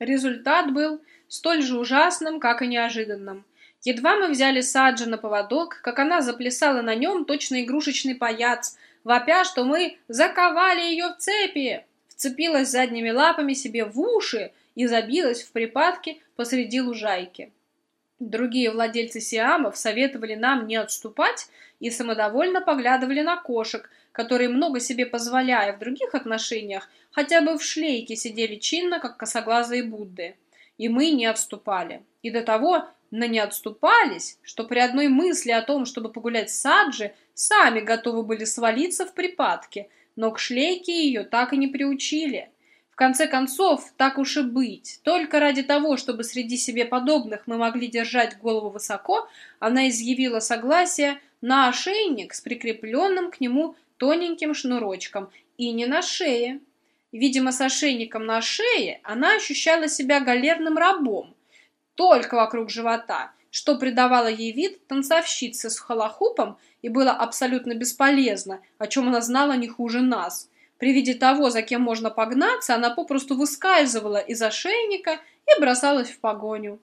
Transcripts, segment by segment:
Результат был столь же ужасным, как и неожиданным. Едва мы взяли Саджи на поводок, как она заплясала на нем точно игрушечный паяц, вопя, что мы заковали ее в цепи, вцепилась задними лапами себе в уши и забилась в припадке посреди лужайки. Другие владельцы сиамов советовали нам не отступать и самодовольно поглядывали на кошек, которые, много себе позволяя в других отношениях, хотя бы в шлейке сидели чинно, как косоглазые Будды. И мы не отступали. И до того на не отступались, что при одной мысли о том, чтобы погулять с Саджи, сами готовы были свалиться в припадке, но к шлейке ее так и не приучили. Конце концов, так уж и быть. Только ради того, чтобы среди себе подобных мы могли держать голову высоко, она изъявила согласие на ошейник с прикрепленным к нему тоненьким шнурочком и не на шее. Видимо, с ошейником на шее она ощущала себя галерным рабом, только вокруг живота, что придавало ей вид танцовщицы с холохупом и было абсолютно бесполезно, о чем она знала не хуже нас. При виде того, за кем можно погнаться, она попросту выскальзывала из ошейника и бросалась в погоню.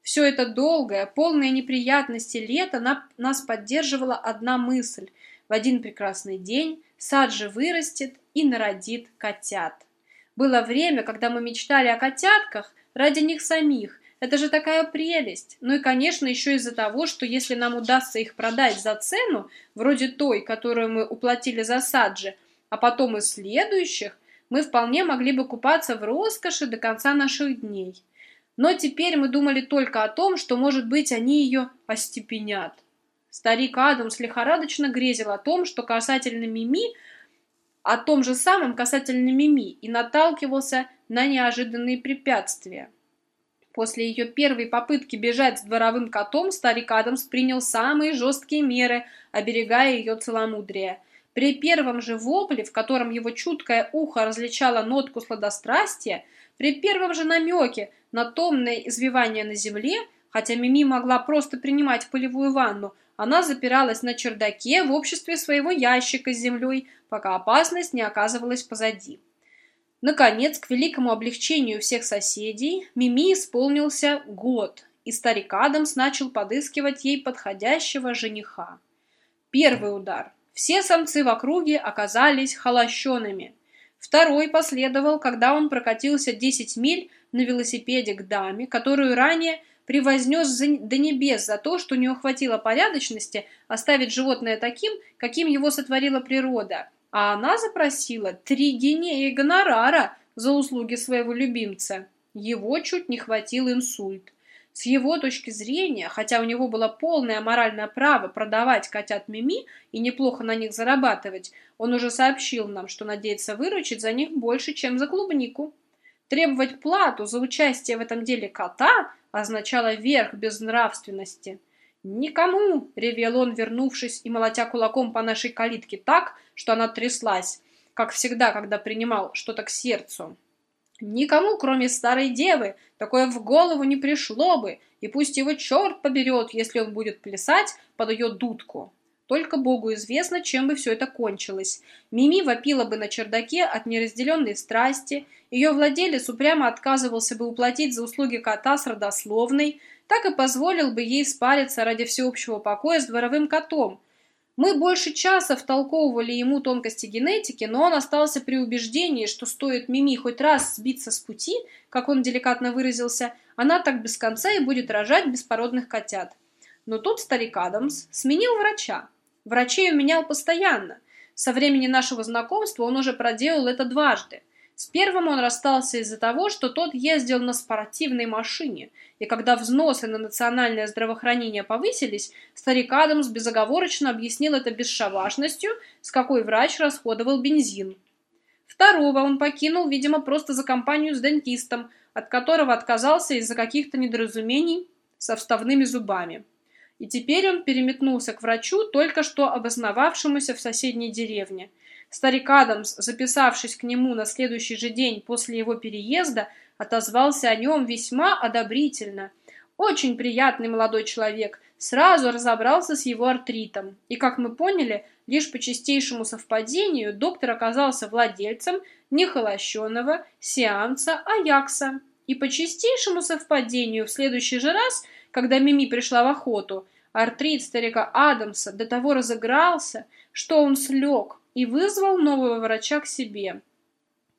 Все это долгое, полное неприятности лето на, нас поддерживала одна мысль. В один прекрасный день Саджи вырастет и народит котят. Было время, когда мы мечтали о котятках ради них самих, это же такая прелесть. Ну и, конечно, еще из-за того, что если нам удастся их продать за цену, вроде той, которую мы уплатили за Саджи, а потом и следующих, мы вполне могли бы купаться в роскоши до конца наших дней. Но теперь мы думали только о том, что, может быть, они ее остепенят. Старик Адамс лихорадочно грезил о том, что касательно Мими, о том же самом касательно Мими, и наталкивался на неожиданные препятствия. После ее первой попытки бежать с дворовым котом старик Адамс принял самые жесткие меры, оберегая ее целомудрие. При первом же вопле, в котором его чуткое ухо различало нотку сладострастия, при первом же намеке на томное извивание на земле, хотя Мими могла просто принимать полевую ванну, она запиралась на чердаке в обществе своего ящика с землей, пока опасность не оказывалась позади. Наконец, к великому облегчению всех соседей, Мими исполнился год, и старик Адамс начал подыскивать ей подходящего жениха. Первый удар. Все самцы в округе оказались холощенными. Второй последовал, когда он прокатился 10 миль на велосипеде к даме, которую ранее превознес до небес за то, что не ухватило порядочности оставить животное таким, каким его сотворила природа – а она запросила три гинеи гонорара за услуги своего любимца. Его чуть не хватил инсульт. С его точки зрения, хотя у него было полное моральное право продавать котят Мими и неплохо на них зарабатывать, он уже сообщил нам, что надеется выручить за них больше, чем за клубнику. Требовать плату за участие в этом деле кота означало верх безнравственности – «Никому!» — ревел он, вернувшись и молотя кулаком по нашей калитке так, что она тряслась, как всегда, когда принимал что-то к сердцу. «Никому, кроме старой девы, такое в голову не пришло бы, и пусть его черт поберет, если он будет плясать под ее дудку». Только Богу известно, чем бы все это кончилось. Мими вопила бы на чердаке от неразделенной страсти, ее владелец упрямо отказывался бы уплатить за услуги кота с родословной, так и позволил бы ей спариться ради всеобщего покоя с дворовым котом. Мы больше часа втолковывали ему тонкости генетики, но он остался при убеждении, что стоит Мими хоть раз сбиться с пути, как он деликатно выразился, она так без конца и будет рожать беспородных котят. Но тут старик Адамс сменил врача. Врачей он менял постоянно. Со времени нашего знакомства он уже проделал это дважды. С первым он расстался из-за того, что тот ездил на спортивной машине, и когда взносы на национальное здравоохранение повысились, старик Адамс безоговорочно объяснил это бесшабашностью, с какой врач расходовал бензин. Второго он покинул, видимо, просто за компанию с дентистом, от которого отказался из-за каких-то недоразумений со вставными зубами. И теперь он переметнулся к врачу, только что обосновавшемуся в соседней деревне. Старик Адамс, записавшись к нему на следующий же день после его переезда, отозвался о нем весьма одобрительно. Очень приятный молодой человек, сразу разобрался с его артритом. И, как мы поняли, лишь по чистейшему совпадению доктор оказался владельцем нехолощенного сеанса Аякса. И по чистейшему совпадению в следующий же раз, когда Мими пришла в охоту, артрит старика Адамса до того разыгрался, что он слег и вызвал нового врача к себе.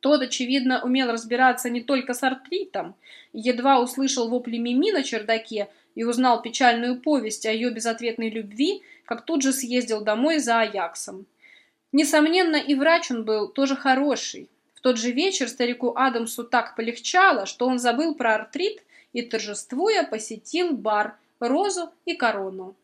Тот, очевидно, умел разбираться не только с артритом, едва услышал вопли Мими на чердаке и узнал печальную повесть о ее безответной любви, как тут же съездил домой за Аяксом. Несомненно, и врач он был тоже хороший. В тот же вечер старику Адамсу так полегчало, что он забыл про артрит и, торжествуя, посетил бар «Розу и корону».